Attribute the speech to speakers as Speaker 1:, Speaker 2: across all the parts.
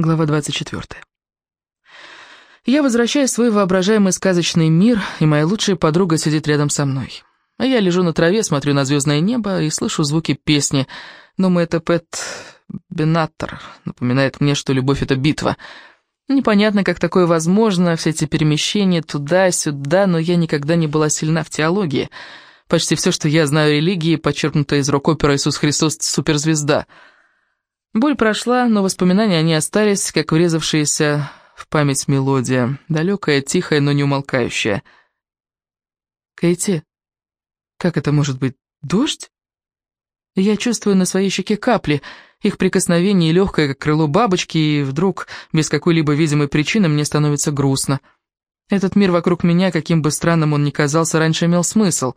Speaker 1: Глава 24. Я возвращаюсь в свой воображаемый сказочный мир, и моя лучшая подруга сидит рядом со мной. А я лежу на траве, смотрю на звездное небо и слышу звуки песни. Думаю, это Пэт Бенаттер. Напоминает мне, что любовь — это битва. Непонятно, как такое возможно, все эти перемещения туда-сюда, но я никогда не была сильна в теологии. Почти все, что я знаю о религии, подчеркнуто из рок-оперы «Иисус Христос. Суперзвезда». Боль прошла, но воспоминания они остались, как врезавшиеся в память мелодия, далекая, тихая, но не умолкающая. «Кейти, как это может быть? Дождь?» Я чувствую на своей щеке капли, их прикосновение легкое, как крыло бабочки, и вдруг, без какой-либо видимой причины, мне становится грустно. Этот мир вокруг меня, каким бы странным он ни казался, раньше имел смысл.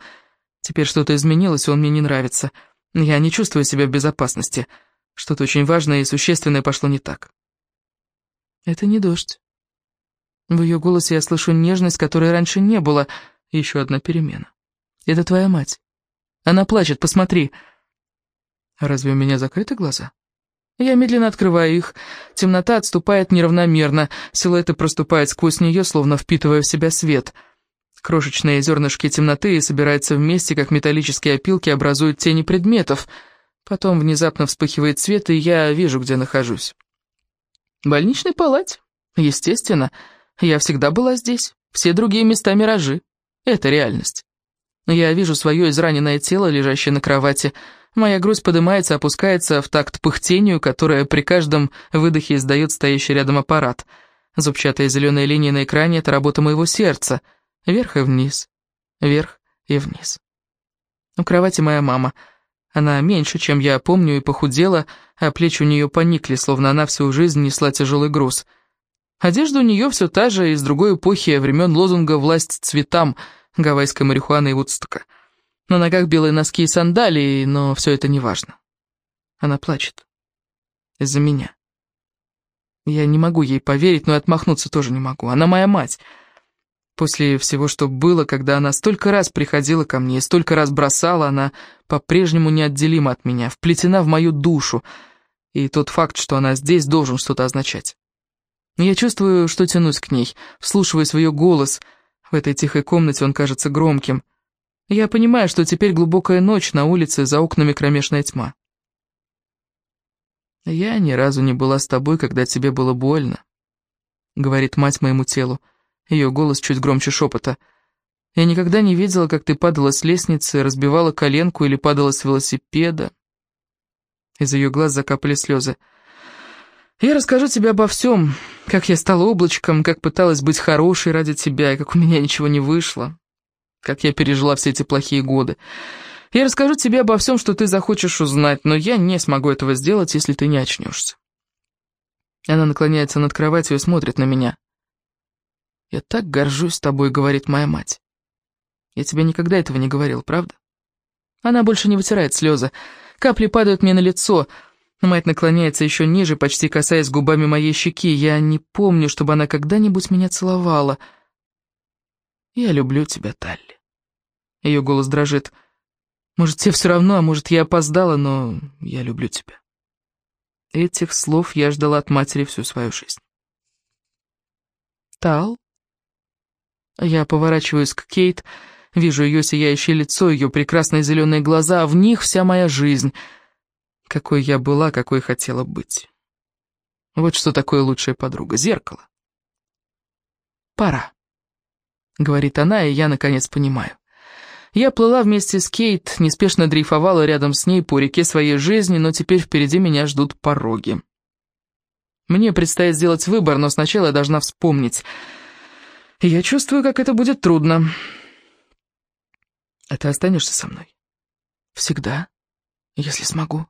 Speaker 1: Теперь что-то изменилось, и он мне не нравится. Я не чувствую себя в безопасности. Что-то очень важное и существенное пошло не так. Это не дождь. В ее голосе я слышу нежность, которой раньше не было, еще одна перемена. Это твоя мать. Она плачет, посмотри. Разве у меня закрыты глаза? Я медленно открываю их. Темнота отступает неравномерно, силуэты проступают сквозь нее, словно впитывая в себя свет. Крошечные зернышки темноты собираются вместе, как металлические опилки образуют тени предметов — Потом внезапно вспыхивает свет, и я вижу, где нахожусь. В больничной палате. Естественно. Я всегда была здесь. Все другие места миражи. Это реальность. Я вижу свое израненное тело, лежащее на кровати. Моя грудь поднимается, опускается в такт пыхтению, которое при каждом выдохе издает стоящий рядом аппарат. Зубчатая зеленая линия на экране — это работа моего сердца. Вверх и вниз. Вверх и вниз. У кровати моя мама — она меньше, чем я помню, и похудела, а плечи у нее поникли, словно она всю жизнь несла тяжелый груз. Одежда у нее все та же, из другой эпохи, времен лозунга «Власть цветам» гавайской марихуаны и Вудстока. На ногах белые носки и сандалии, но все это не важно. Она плачет. Из-за меня. Я не могу ей поверить, но и отмахнуться тоже не могу. Она моя мать. После всего, что было, когда она столько раз приходила ко мне и столько раз бросала, она по-прежнему неотделима от меня, вплетена в мою душу, и тот факт, что она здесь, должен что-то означать. Я чувствую, что тянусь к ней, вслушиваясь в ее голос. В этой тихой комнате он кажется громким. Я понимаю, что теперь глубокая ночь, на улице за окнами кромешная тьма. «Я ни разу не была с тобой, когда тебе было больно», — говорит мать моему телу. Ее голос чуть громче шепота. «Я никогда не видела, как ты падала с лестницы, разбивала коленку или падала с велосипеда». Из ее глаз закапали слезы. «Я расскажу тебе обо всем, как я стала облачком, как пыталась быть хорошей ради тебя, и как у меня ничего не вышло, как я пережила все эти плохие годы. Я расскажу тебе обо всем, что ты захочешь узнать, но я не смогу этого сделать, если ты не очнешься». Она наклоняется над кроватью и смотрит на меня. «Я так горжусь тобой», — говорит моя мать. «Я тебе никогда этого не говорил, правда?» Она больше не вытирает слезы. Капли падают мне на лицо. Мать наклоняется еще ниже, почти касаясь губами моей щеки. Я не помню, чтобы она когда-нибудь меня целовала. «Я люблю тебя, Талли». Ее голос дрожит. «Может, тебе все равно, а может, я опоздала, но я люблю тебя». Этих слов я ждала от матери всю свою жизнь. «Тал?» Я поворачиваюсь к Кейт, вижу ее сияющее лицо, ее прекрасные зеленые глаза, а в них вся моя жизнь. Какой я была, какой хотела быть. Вот что такое лучшая подруга. Зеркало. «Пора», — говорит она, и я, наконец, понимаю. Я плыла вместе с Кейт, неспешно дрейфовала рядом с ней по реке своей жизни, но теперь впереди меня ждут пороги. Мне предстоит сделать выбор, но сначала я должна вспомнить — я чувствую, как это будет трудно. А ты останешься со мной? Всегда, если смогу.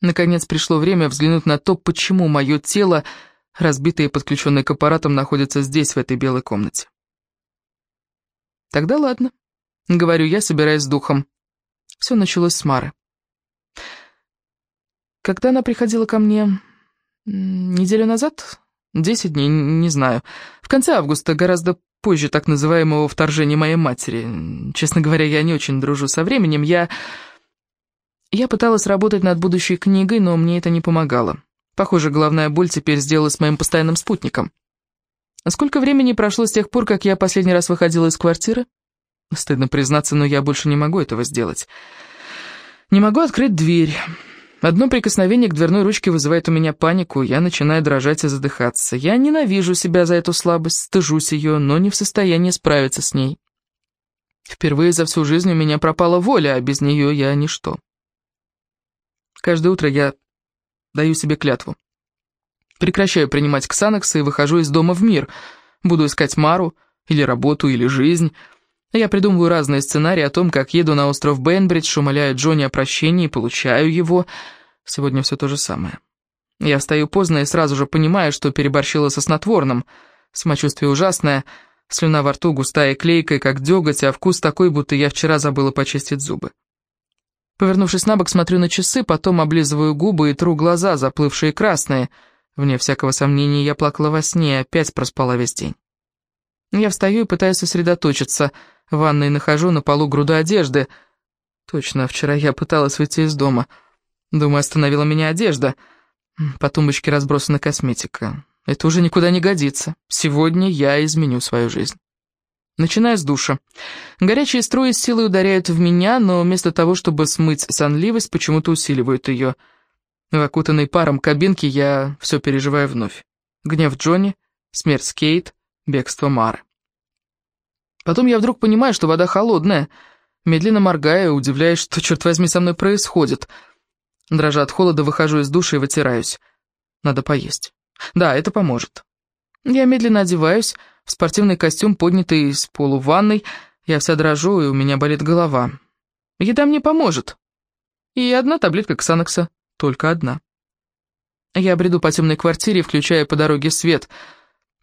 Speaker 1: Наконец пришло время взглянуть на то, почему мое тело, разбитое и подключенное к аппаратам, находится здесь, в этой белой комнате. Тогда ладно, говорю я, собираясь с духом. Все началось с Мары. Когда она приходила ко мне неделю назад, Десять дней, не знаю. В конце августа, гораздо позже так называемого вторжения моей матери. Честно говоря, я не очень дружу со временем. Я... Я пыталась работать над будущей книгой, но мне это не помогало. Похоже, головная боль теперь сделалась моим постоянным спутником. Сколько времени прошло с тех пор, как я последний раз выходила из квартиры? Стыдно признаться, но я больше не могу этого сделать. Не могу открыть дверь. Одно прикосновение к дверной ручке вызывает у меня панику, я начинаю дрожать и задыхаться. Я ненавижу себя за эту слабость, стыжусь ее, но не в состоянии справиться с ней. Впервые за всю жизнь у меня пропала воля, а без нее я ничто. Каждое утро я даю себе клятву. Прекращаю принимать ксаноксы и выхожу из дома в мир. Буду искать Мару, или работу, или жизнь. Я придумываю разные сценарии о том, как еду на остров Бенбридж, умоляю Джонни о прощении, получаю его. Сегодня все то же самое. Я встаю поздно и сразу же понимаю, что переборщила со снотворным. Самочувствие ужасное, слюна во рту густая и клейкая, как деготь, а вкус такой, будто я вчера забыла почистить зубы. Повернувшись на бок, смотрю на часы, потом облизываю губы и тру глаза, заплывшие красные. Вне всякого сомнения, я плакала во сне и опять проспала весь день. Я встаю и пытаюсь сосредоточиться. В ванной нахожу на полу груду одежды. Точно, вчера я пыталась выйти из дома. Думаю, остановила меня одежда. По тумбочке разбросана косметика. Это уже никуда не годится. Сегодня я изменю свою жизнь. Начиная с душа. Горячие струи с силой ударяют в меня, но вместо того, чтобы смыть сонливость, почему-то усиливают ее. В окутанной паром кабинке я все переживаю вновь. Гнев Джонни, смерть Кейт, бегство Мары. Потом я вдруг понимаю, что вода холодная. Медленно моргаю, удивляюсь, что, черт возьми, со мной происходит. Дрожа от холода, выхожу из душа и вытираюсь. Надо поесть. Да, это поможет. Я медленно одеваюсь, в спортивный костюм, поднятый с полу ванной. Я вся дрожу, и у меня болит голова. Еда мне поможет. И одна таблетка ксанокса. Только одна. Я бреду по темной квартире, включая по дороге свет.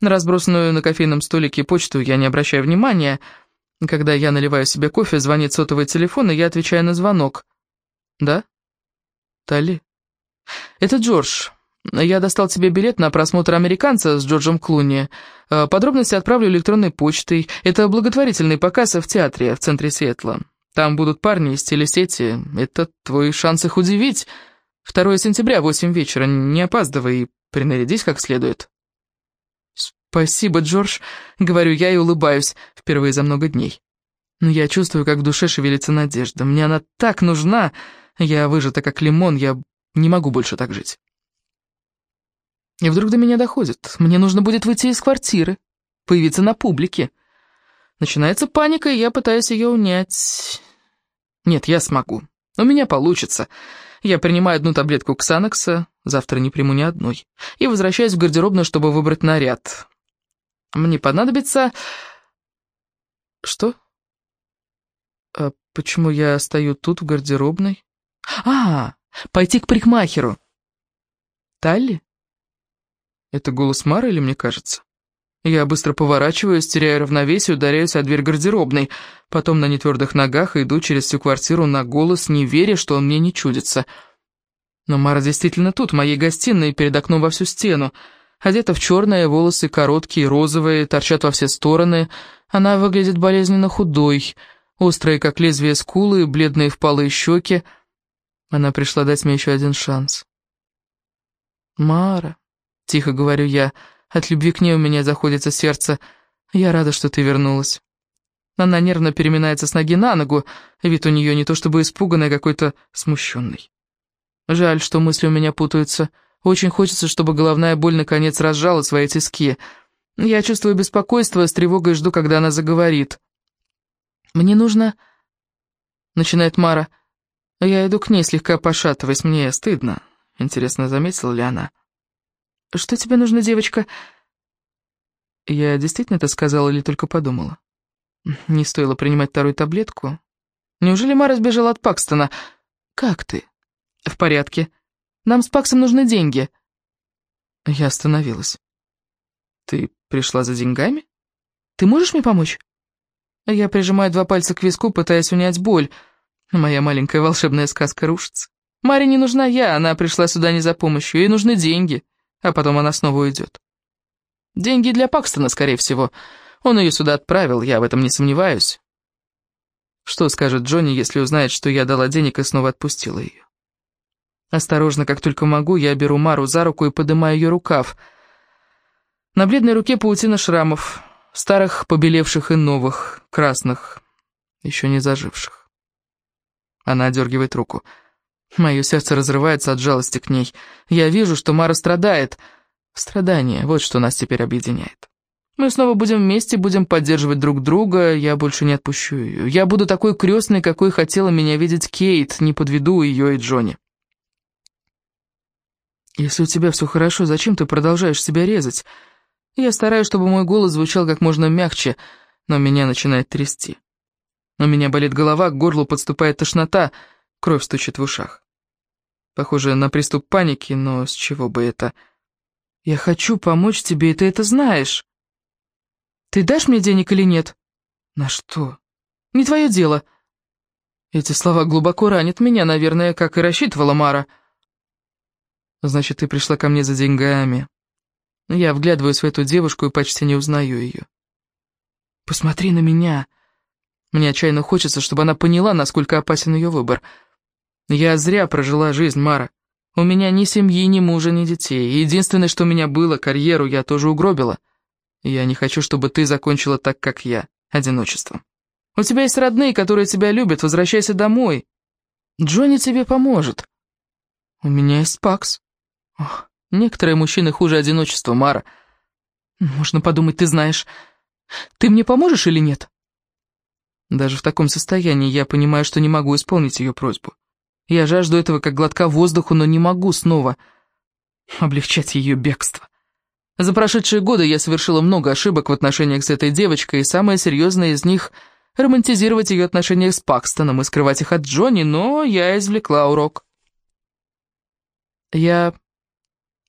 Speaker 1: На разбросанную на кофейном столике почту я не обращаю внимания. Когда я наливаю себе кофе, звонит сотовый телефон, и я отвечаю на звонок. «Да? Тали?» «Это Джордж. Я достал тебе билет на просмотр «Американца» с Джорджем Клуни. Э, подробности отправлю электронной почтой. Это благотворительный показ в театре в центре Сиэтла. Там будут парни из телесети. Это твой шанс их удивить. 2 сентября, 8 вечера. Не опаздывай и принарядись как следует. «Спасибо, Джордж», — говорю я и улыбаюсь, впервые за много дней. Но я чувствую, как в душе шевелится надежда. Мне она так нужна. Я выжата, как лимон, я не могу больше так жить. И вдруг до меня доходит. Мне нужно будет выйти из квартиры, появиться на публике. Начинается паника, и я пытаюсь ее унять. Нет, я смогу. У меня получится. Я принимаю одну таблетку Ксанокса, завтра не приму ни одной, и возвращаюсь в гардеробную, чтобы выбрать наряд. Мне понадобится... Что? А почему я стою тут, в гардеробной? А, пойти к парикмахеру. Талли? Это голос Мары или мне кажется? Я быстро поворачиваюсь, теряю равновесие, ударяюсь о дверь гардеробной. Потом на нетвердых ногах иду через всю квартиру на голос, не веря, что он мне не чудится. Но Мара действительно тут, в моей гостиной, перед окном во всю стену. Одета в черное, волосы короткие, розовые, торчат во все стороны. Она выглядит болезненно худой, острые, как лезвие скулы, бледные впалые щеки. Она пришла дать мне еще один шанс. «Мара», — тихо говорю я. От любви к ней у меня заходится сердце. Я рада, что ты вернулась. Она нервно переминается с ноги на ногу, вид у нее не то чтобы испуганный, а какой-то смущенный. Жаль, что мысли у меня путаются. Очень хочется, чтобы головная боль наконец разжала свои тиски. Я чувствую беспокойство, с тревогой жду, когда она заговорит. «Мне нужно...» — начинает Мара. Я иду к ней, слегка пошатываясь, мне стыдно. Интересно, заметила ли она? «Что тебе нужно, девочка?» Я действительно это сказала или только подумала? Не стоило принимать вторую таблетку. Неужели Мара сбежала от Пакстона? «Как ты?» «В порядке. Нам с Паксом нужны деньги». Я остановилась. «Ты пришла за деньгами? Ты можешь мне помочь?» Я прижимаю два пальца к виску, пытаясь унять боль. Моя маленькая волшебная сказка рушится. Маре не нужна я, она пришла сюда не за помощью, ей нужны деньги а потом она снова уйдет. Деньги для Пакстона, скорее всего. Он ее сюда отправил, я в этом не сомневаюсь. Что скажет Джонни, если узнает, что я дала денег и снова отпустила ее? Осторожно, как только могу, я беру Мару за руку и поднимаю ее рукав. На бледной руке паутина шрамов, старых, побелевших и новых, красных, еще не заживших. Она одергивает руку. Мое сердце разрывается от жалости к ней. Я вижу, что Мара страдает. Страдание — вот что нас теперь объединяет. Мы снова будем вместе, будем поддерживать друг друга, я больше не отпущу ее. Я буду такой крестной, какой хотела меня видеть Кейт, не подведу ее и Джонни. Если у тебя все хорошо, зачем ты продолжаешь себя резать? Я стараюсь, чтобы мой голос звучал как можно мягче, но меня начинает трясти. У меня болит голова, к горлу подступает тошнота, кровь стучит в ушах. Похоже на приступ паники, но с чего бы это? Я хочу помочь тебе, и ты это знаешь. Ты дашь мне денег или нет? На что? Не твое дело. Эти слова глубоко ранят меня, наверное, как и рассчитывала Мара. Значит, ты пришла ко мне за деньгами. Я вглядываюсь в эту девушку и почти не узнаю ее. Посмотри на меня. Мне отчаянно хочется, чтобы она поняла, насколько опасен ее выбор. Я зря прожила жизнь, Мара. У меня ни семьи, ни мужа, ни детей. Единственное, что у меня было, карьеру я тоже угробила. Я не хочу, чтобы ты закончила так, как я, одиночеством. У тебя есть родные, которые тебя любят, возвращайся домой. Джонни тебе поможет. У меня есть Пакс. Ох, некоторые мужчины хуже одиночества, Мара. Можно подумать, ты знаешь. Ты мне поможешь или нет? Даже в таком состоянии я понимаю, что не могу исполнить ее просьбу. Я жажду этого как глотка воздуха, но не могу снова облегчать ее бегство. За прошедшие годы я совершила много ошибок в отношениях с этой девочкой, и самое серьезное из них — романтизировать ее отношения с Пакстоном и скрывать их от Джонни, но я извлекла урок. Я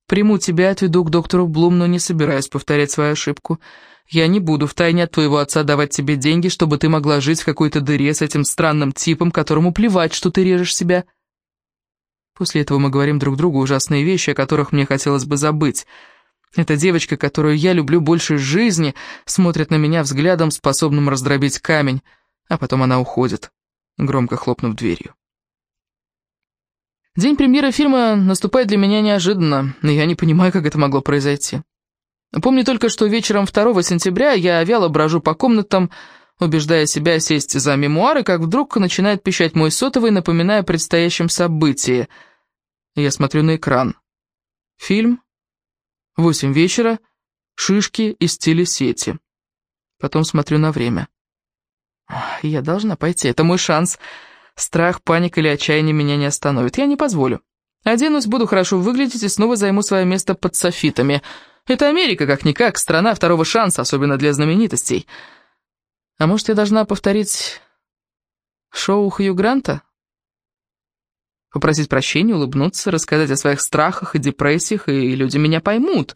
Speaker 1: приму тебя, отведу к доктору Блум, но не собираюсь повторять свою ошибку. Я не буду втайне от твоего отца давать тебе деньги, чтобы ты могла жить в какой-то дыре с этим странным типом, которому плевать, что ты режешь себя. После этого мы говорим друг другу ужасные вещи, о которых мне хотелось бы забыть. Эта девочка, которую я люблю больше жизни, смотрит на меня взглядом, способным раздробить камень, а потом она уходит, громко хлопнув дверью. День премьеры фильма наступает для меня неожиданно, и я не понимаю, как это могло произойти. Помню только, что вечером 2 сентября я вяло брожу по комнатам, убеждая себя сесть за мемуары, как вдруг начинает пищать мой сотовый, напоминая о предстоящем событии. Я смотрю на экран. Фильм. Восемь вечера. Шишки из телесети. Потом смотрю на время. Я должна пойти, это мой шанс. Страх, паника или отчаяние меня не остановят. Я не позволю. Оденусь, буду хорошо выглядеть и снова займу свое место под софитами — это Америка, как-никак, страна второго шанса, особенно для знаменитостей. А может, я должна повторить шоу Хью Гранта? Попросить прощения, улыбнуться, рассказать о своих страхах и депрессиях, и люди меня поймут.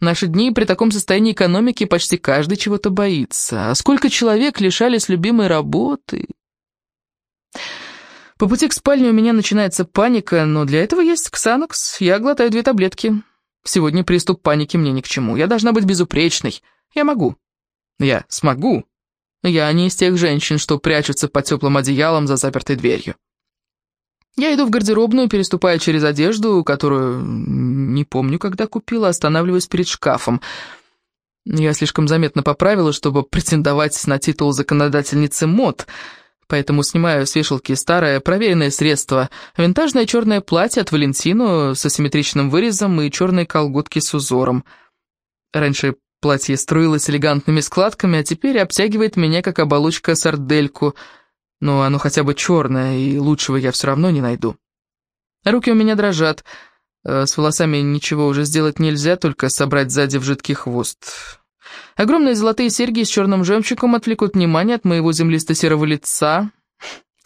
Speaker 1: наши дни при таком состоянии экономики почти каждый чего-то боится. А сколько человек лишались любимой работы? По пути к спальне у меня начинается паника, но для этого есть Ксанокс. Я глотаю две таблетки. Сегодня приступ паники мне ни к чему. Я должна быть безупречной. Я могу. Я смогу. Я не из тех женщин, что прячутся под теплым одеялом за запертой дверью. Я иду в гардеробную, переступая через одежду, которую не помню, когда купила, останавливаюсь перед шкафом. Я слишком заметно поправила, чтобы претендовать на титул законодательницы мод — поэтому снимаю с вешалки старое проверенное средство, винтажное черное платье от Валентину с асимметричным вырезом и черные колготки с узором. Раньше платье струилось элегантными складками, а теперь обтягивает меня, как оболочка сардельку, но оно хотя бы черное, и лучшего я все равно не найду. Руки у меня дрожат, э, с волосами ничего уже сделать нельзя, только собрать сзади в жидкий хвост. Огромные золотые серьги с черным жемчугом отвлекут внимание от моего землисто-серого лица.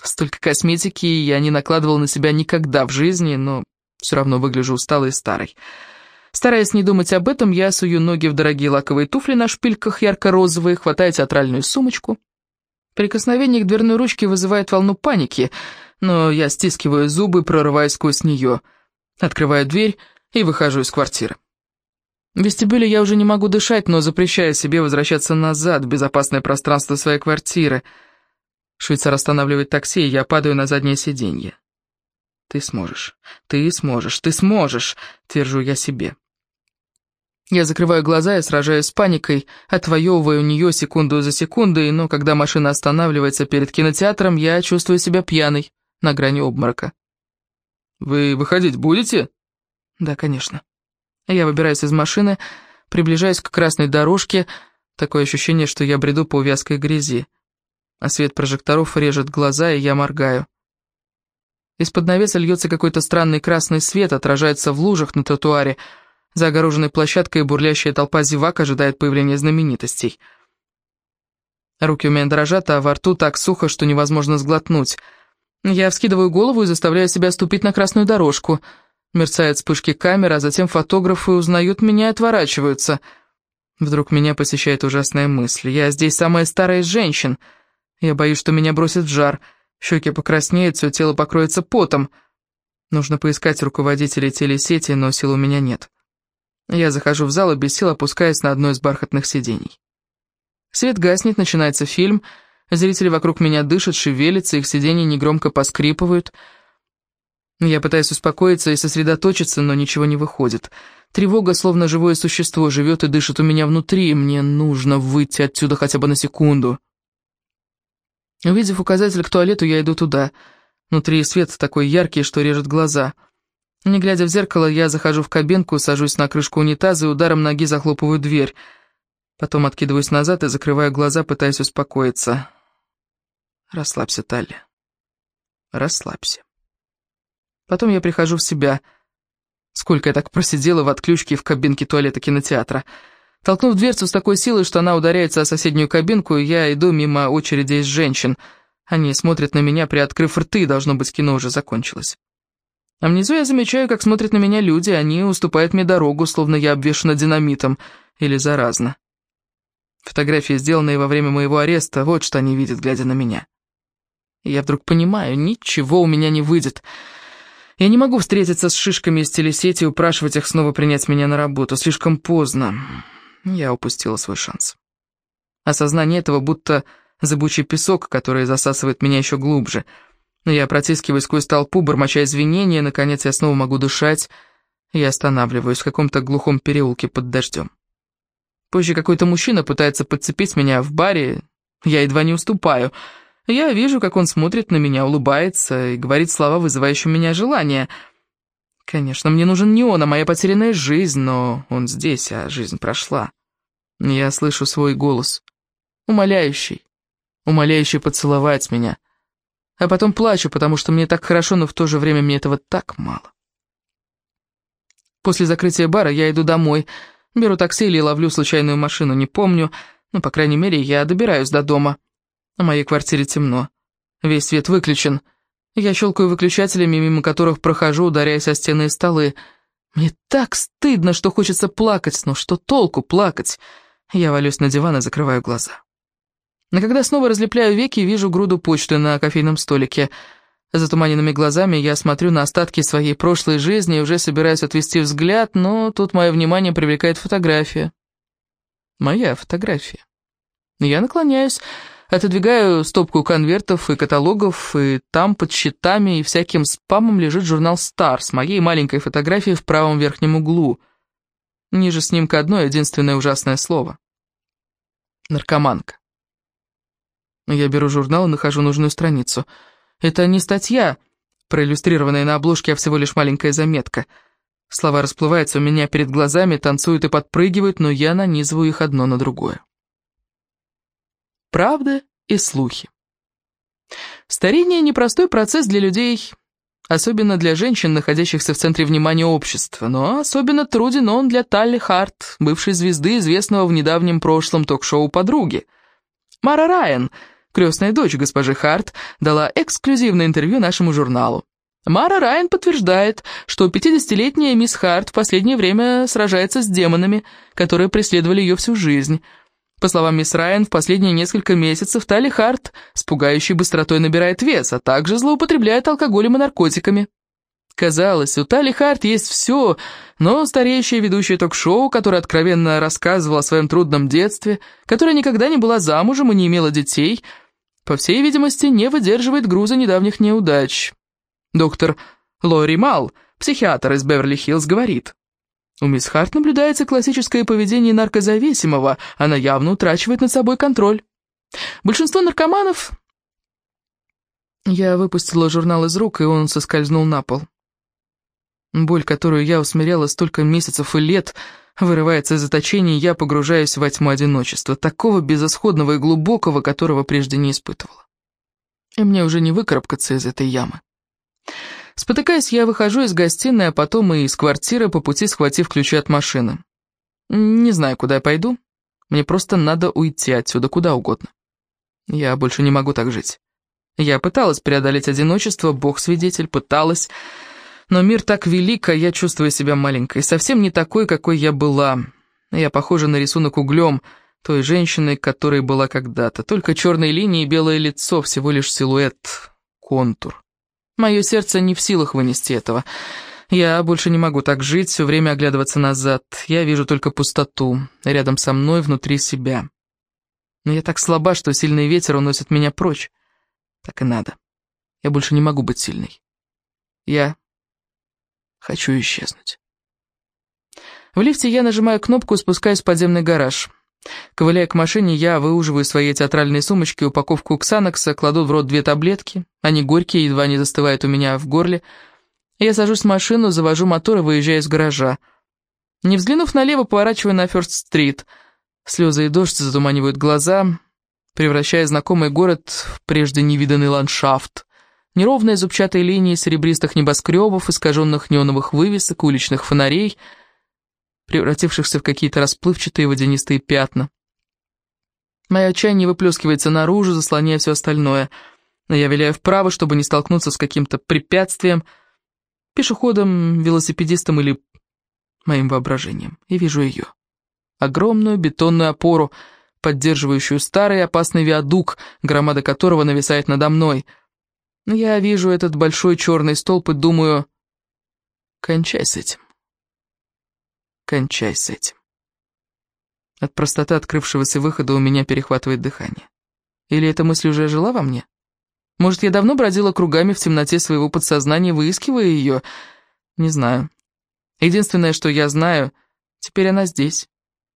Speaker 1: Столько косметики я не накладывал на себя никогда в жизни, но все равно выгляжу усталой и старой. Стараясь не думать об этом, я сую ноги в дорогие лаковые туфли на шпильках ярко-розовые, хватаю театральную сумочку. Прикосновение к дверной ручке вызывает волну паники, но я стискиваю зубы, прорываясь сквозь нее. Открываю дверь и выхожу из квартиры. В вестибюле я уже не могу дышать, но запрещаю себе возвращаться назад, в безопасное пространство своей квартиры. Швейцар останавливает такси, и я падаю на заднее сиденье. Ты сможешь, ты сможешь, ты сможешь, твержу я себе. Я закрываю глаза и сражаюсь с паникой, отвоевывая у нее секунду за секундой, но когда машина останавливается перед кинотеатром, я чувствую себя пьяной, на грани обморока. «Вы выходить будете?» «Да, конечно». Я выбираюсь из машины, приближаюсь к красной дорожке, такое ощущение, что я бреду по вязкой грязи. А свет прожекторов режет глаза, и я моргаю. Из-под навеса льется какой-то странный красный свет, отражается в лужах на тротуаре, за огороженной площадкой бурлящая толпа зевак ожидает появления знаменитостей. Руки у меня дрожат, а во рту так сухо, что невозможно сглотнуть. Я вскидываю голову и заставляю себя ступить на красную дорожку. Мерцают вспышки камеры, а затем фотографы узнают меня и отворачиваются. Вдруг меня посещает ужасная мысль. Я здесь самая старая из женщин. Я боюсь, что меня бросит в жар. Щеки покраснеют, все тело покроется потом. Нужно поискать руководителей телесети, но сил у меня нет. Я захожу в зал и без сил опускаюсь на одно из бархатных сидений. Свет гаснет, начинается фильм. Зрители вокруг меня дышат, шевелятся, их сиденья негромко поскрипывают. Я пытаюсь успокоиться и сосредоточиться, но ничего не выходит. Тревога, словно живое существо, живет и дышит у меня внутри, и мне нужно выйти отсюда хотя бы на секунду. Увидев указатель к туалету, я иду туда. Внутри свет такой яркий, что режет глаза — не глядя в зеркало, я захожу в кабинку, сажусь на крышку унитаза и ударом ноги захлопываю дверь. Потом откидываюсь назад и закрываю глаза, пытаясь успокоиться. Расслабься, Талли. Расслабься. Потом я прихожу в себя. Сколько я так просидела в отключке в кабинке туалета кинотеатра. Толкнув дверцу с такой силой, что она ударяется о соседнюю кабинку, я иду мимо очереди из женщин. Они смотрят на меня, приоткрыв рты, должно быть, кино уже закончилось. А внизу я замечаю, как смотрят на меня люди, они уступают мне дорогу, словно я обвешана динамитом или заразно. Фотографии, сделанные во время моего ареста, вот что они видят, глядя на меня. И я вдруг понимаю, ничего у меня не выйдет. Я не могу встретиться с шишками из телесети и упрашивать их снова принять меня на работу. Слишком поздно. Я упустила свой шанс. Осознание этого будто зыбучий песок, который засасывает меня еще глубже — я протискиваюсь сквозь толпу, бормоча извинения, наконец я снова могу дышать. Я останавливаюсь в каком-то глухом переулке под дождем. Позже какой-то мужчина пытается подцепить меня в баре, я едва не уступаю. Я вижу, как он смотрит на меня, улыбается и говорит слова, вызывающие у меня желание. Конечно, мне нужен не он, а моя потерянная жизнь, но он здесь, а жизнь прошла. Я слышу свой голос, умоляющий, умоляющий поцеловать меня а потом плачу, потому что мне так хорошо, но в то же время мне этого так мало. После закрытия бара я иду домой, беру такси или ловлю случайную машину, не помню, но, по крайней мере, я добираюсь до дома. В моей квартире темно, весь свет выключен. Я щелкаю выключателями, мимо которых прохожу, ударяясь о стены и столы. Мне так стыдно, что хочется плакать, но что толку плакать? Я валюсь на диван и закрываю глаза. Но когда снова разлепляю веки, вижу груду почты на кофейном столике. Затуманенными глазами я смотрю на остатки своей прошлой жизни и уже собираюсь отвести взгляд, но тут мое внимание привлекает фотография. Моя фотография. Я наклоняюсь, отодвигаю стопку конвертов и каталогов, и там под счетами и всяким спамом лежит журнал «Стар» с моей маленькой фотографией в правом верхнем углу. Ниже снимка одно единственное ужасное слово. Наркоманка. Я беру журнал и нахожу нужную страницу. Это не статья, проиллюстрированная на обложке, а всего лишь маленькая заметка. Слова расплываются у меня перед глазами, танцуют и подпрыгивают, но я нанизываю их одно на другое. Правда и слухи. Старение – непростой процесс для людей, особенно для женщин, находящихся в центре внимания общества, но особенно труден он для Талли Харт, бывшей звезды, известного в недавнем прошлом ток-шоу «Подруги». Мара Райан – крестная дочь госпожи Харт, дала эксклюзивное интервью нашему журналу. Мара Райан подтверждает, что 50-летняя мисс Харт в последнее время сражается с демонами, которые преследовали ее всю жизнь. По словам мисс Райан, в последние несколько месяцев Тали Харт с пугающей быстротой набирает вес, а также злоупотребляет алкоголем и наркотиками. Казалось, у Тали Харт есть все, но стареющая ведущая ток-шоу, которая откровенно рассказывала о своем трудном детстве, которая никогда не была замужем и не имела детей – по всей видимости, не выдерживает груза недавних неудач. Доктор Лори Мал, психиатр из Беверли-Хиллз, говорит. У мисс Харт наблюдается классическое поведение наркозависимого, она явно утрачивает над собой контроль. Большинство наркоманов... Я выпустила журнал из рук, и он соскользнул на пол. Боль, которую я усмиряла столько месяцев и лет, вырывается из заточения, и я погружаюсь во тьму одиночества, такого безысходного и глубокого, которого прежде не испытывала. И мне уже не выкарабкаться из этой ямы. Спотыкаясь, я выхожу из гостиной, а потом и из квартиры, по пути схватив ключи от машины. Не знаю, куда я пойду. Мне просто надо уйти отсюда, куда угодно. Я больше не могу так жить. Я пыталась преодолеть одиночество, бог свидетель, пыталась. Но мир так велик, а я чувствую себя маленькой, совсем не такой, какой я была. Я похожа на рисунок углем той женщины, которой была когда-то. Только черные линии и белое лицо, всего лишь силуэт, контур. Мое сердце не в силах вынести этого. Я больше не могу так жить, все время оглядываться назад. Я вижу только пустоту, рядом со мной, внутри себя. Но я так слаба, что сильный ветер уносит меня прочь. Так и надо. Я больше не могу быть сильной. Я хочу исчезнуть. В лифте я нажимаю кнопку и спускаюсь в подземный гараж. Ковыляя к машине, я выуживаю из своей театральной сумочки упаковку ксанокса, кладу в рот две таблетки. Они горькие, едва не застывают у меня в горле. Я сажусь в машину, завожу мотор и выезжаю из гаража. Не взглянув налево, поворачиваю на Фёрст-стрит. Слезы и дождь затуманивают глаза, превращая знакомый город в прежде невиданный ландшафт. Неровные зубчатые линии серебристых небоскребов, искаженных неоновых вывесок, уличных фонарей — превратившихся в какие-то расплывчатые водянистые пятна. Мое отчаяние выплескивается наружу, заслоняя все остальное. Но я виляю вправо, чтобы не столкнуться с каким-то препятствием, пешеходом, велосипедистом или моим воображением, и вижу ее. Огромную бетонную опору, поддерживающую старый опасный виадук, громада которого нависает надо мной. Я вижу этот большой черный столб и думаю, кончай с этим. Кончай с этим. От простоты открывшегося выхода у меня перехватывает дыхание. Или эта мысль уже жила во мне? Может, я давно бродила кругами в темноте своего подсознания, выискивая ее? Не знаю. Единственное, что я знаю, теперь она здесь,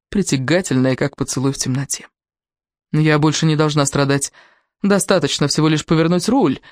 Speaker 1: притягательная, как поцелуй в темноте. Я больше не должна страдать. Достаточно всего лишь повернуть руль —